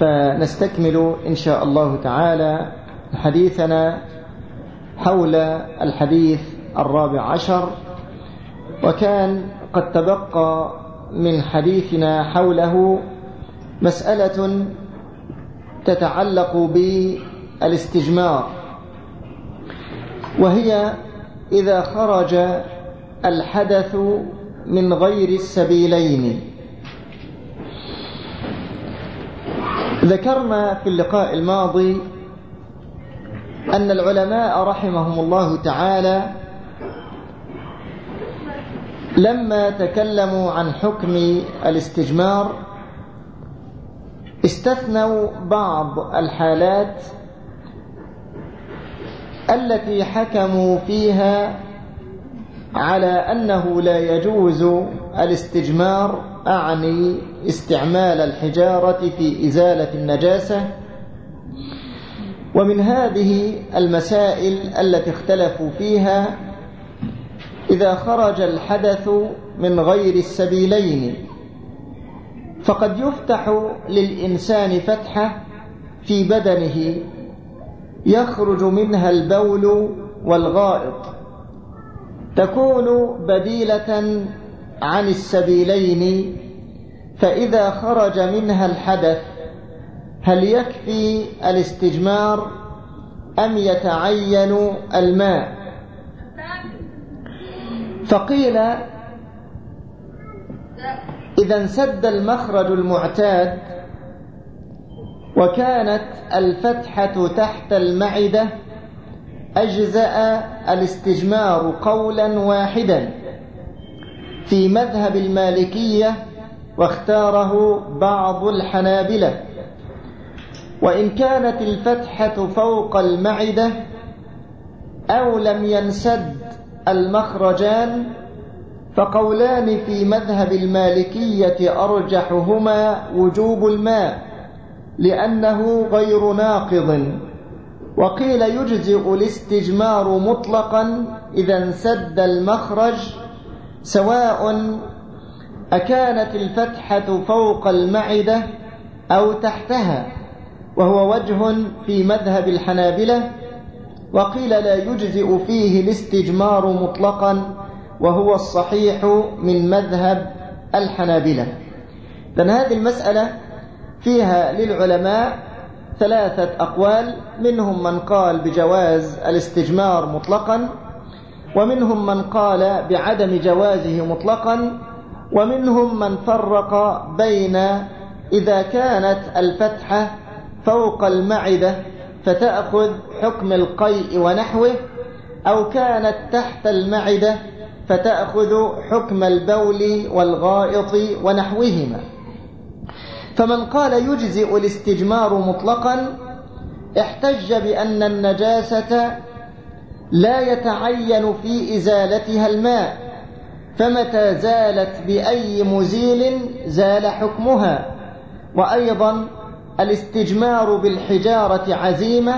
فنستكمل إن شاء الله تعالى حديثنا حول الحديث الرابع عشر وكان قد تبقى من حديثنا حوله مسألة تتعلق بالاستجمار وهي إذا خرج الحدث من غير السبيلين. ذكرنا في اللقاء الماضي أن العلماء رحمهم الله تعالى لما تكلموا عن حكم الاستجمار استثنوا بعض الحالات التي حكموا فيها على أنه لا يجوز الاستجمار أعني استعمال الحجارة في إزالة النجاسة ومن هذه المسائل التي اختلفوا فيها إذا خرج الحدث من غير السبيلين. فقد يفتح للإنسان فتحة في بدنه يخرج منها البول والغائط تكون بديلة عن السبيلين فإذا خرج منها الحدث هل يكفي الاستجمار أم يتعين الماء؟ فقيل إذا انسد المخرج المعتاد وكانت الفتحة تحت المعدة أجزأ الاستجمار قولا واحدا. في مذهب المالكية واختاره بعض الحنابلة. وإن كانت الفتحة فوق المعدة أو لم ينسد المخرجان فقولان في مذهب المالكية أرجحهما وجوب الماء لأنه غير ناقض. وقيل يجزئ الاستجمار مطلقا إذا انسد المخرج سواء أكانت الفتحة فوق المعدة أو تحتها وهو وجه في مذهب الحنابلة وقيل لا يجزئ فيه الاستجمار مطلقا وهو الصحيح من مذهب الحنابلة. لأن هذه المسألة فيها للعلماء ثلاثة أقوال منهم من قال بجواز الاستجمار مطلقا ومنهم من قال بعدم جوازه مطلقا ومنهم من فرق بين إذا كانت الفتحة فوق المعدة فتأخذ حكم القيء ونحوه أو كانت تحت المعدة فتأخذ حكم البول والغائط ونحوهما. فمن قال يجزئ الاستجمار مطلقا احتج بأن النجاسة لا يتعين في إزالتها الماء فمتى زالت بأي مزيل زال حكمها. وأيضا الاستجمار بالحجارة عزيمة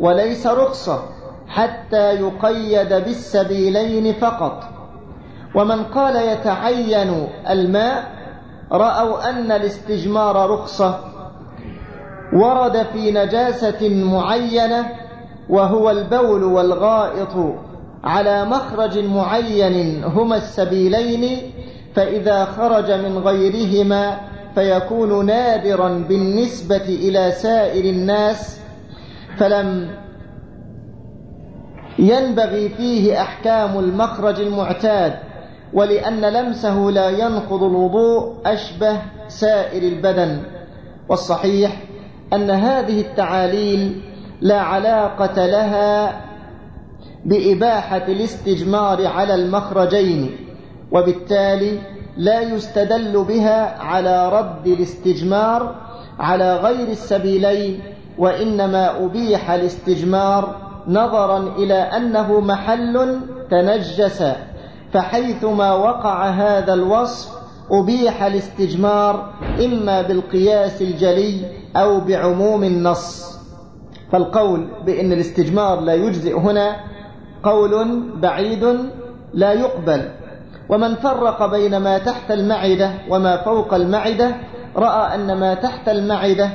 وليس رخصة حتى يقيد بالسبيلين فقط. ومن قال يتعين الماء رأوا أن الاستجمار رخصة. ورد في نجاسة معينة وهو البول والغائط على مخرج معين هما السبيلين فإذا خرج من غيرهما فيكون نادرا بالنسبة إلى سائر الناس فلم ينبغي فيه أحكام المخرج المعتاد ولأن لمسه لا ينقض الوضوء أشبه سائر البدن. والصحيح أن هذه التعاليل لا علاقة لها بإباحة الاستجمار على المخرجين وبالتالي لا يستدل بها على رد الاستجمار على غير السبيلين وإنما أبيح الاستجمار نظرا إلى أنه محل تنجس فحيثما وقع هذا الوصف أبيح الاستجمار إما بالقياس الجلي أو بعموم النص. فالقول بأن الاستجمار لا يجزئ هنا قول بعيد لا يقبل. ومن فرق بين ما تحت المعدة وما فوق المعدة رأى أن ما تحت المعدة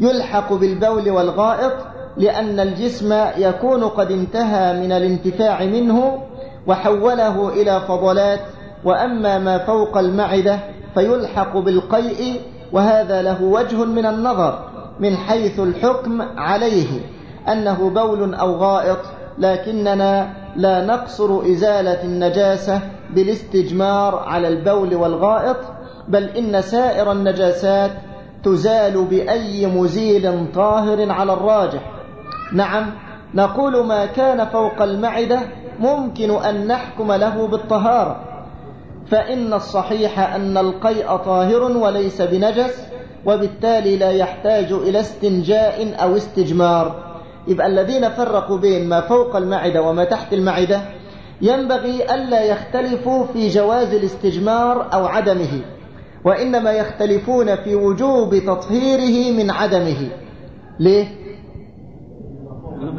يلحق بالبول والغائط لأن الجسم يكون قد انتهى من الانتفاع منه وحوله إلى فضلات وأما ما فوق المعدة فيلحق بالقيء وهذا له وجه من النظر. من حيث الحكم عليه أنه بول أو غائط لكننا لا نقصر إزالة النجاسة بالاستجمار على البول والغائط بل إن سائر النجاسات تزال بأي مزيل طاهر على الراجح. نعم نقول ما كان فوق المعدة ممكن أن نحكم له بالطهارة فإن الصحيح أن القيء طاهر وليس بنجس وبالتالي لا يحتاج إلى استنجاء أو استجمار يبقى الذين فرقوا بين ما فوق المعدة وما تحت المعدة ينبغي ألا يختلفوا في جواز الاستجمار أو عدمه وإنما يختلفون في وجوب تطهيره من عدمه ليه؟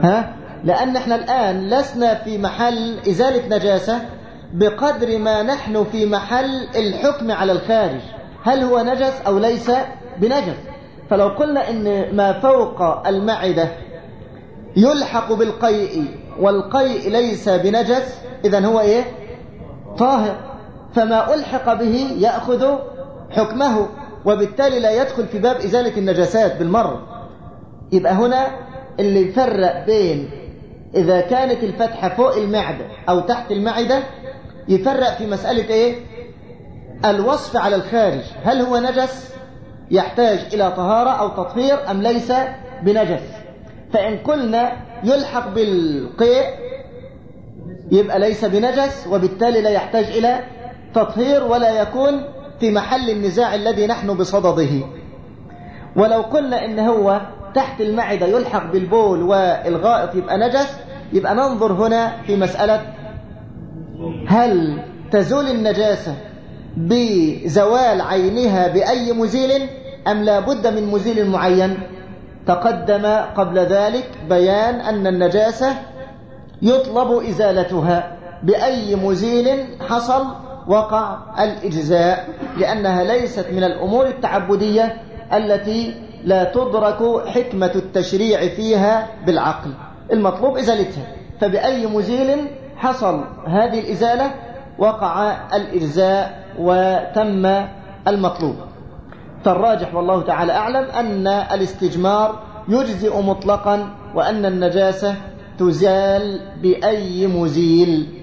ها؟ لأن إحنا الآن لسنا في محل إزالة نجاسة بقدر ما نحن في محل الحكم على الخارج هل هو نجس أو ليس بنجس فلو قلنا إن ما فوق المعدة يلحق بالقيء والقيء ليس بنجس إذا هو إيه؟ طاهر. فما ألحق به يأخذ حكمه وبالتالي لا يدخل في باب إزالة النجاسات بالمرة. يبقى هنا اللي يفرق بين إذا كانت الفتحة فوق المعدة أو تحت المعدة يفرق في مسألة إيه؟ الوصف على الخارج. هل هو نجس؟ يحتاج إلى طهارة أو تطهير أم ليس بنجس. فإن قلنا يلحق بالقيء يبقى ليس بنجس وبالتالي لا يحتاج إلى تطهير ولا يكون في محل النزاع الذي نحن بصدده. ولو قلنا إن هو تحت المعدة يلحق بالبول والغائط يبقى نجس يبقى ننظر هنا في مسألة هل تزول النجاسة بزوال عينها بأي مزيل أم لا بد من مزيل معين؟ تقدم قبل ذلك بيان أن النجاسة يطلب إزالتها بأي مزيل حصل وقع الإجزاء لأنها ليست من الأمور التعبدية التي لا تدرك حكمة التشريع فيها بالعقل. المطلوب إزالتها. فبأي مزيل حصل هذه الإزالة؟ وقع الإجزاء وتم المطلوب. فالراجح والله تعالى أعلم أن الاستجمار يجزئ مطلقا وأن النجاسة تزال بأي مزيل.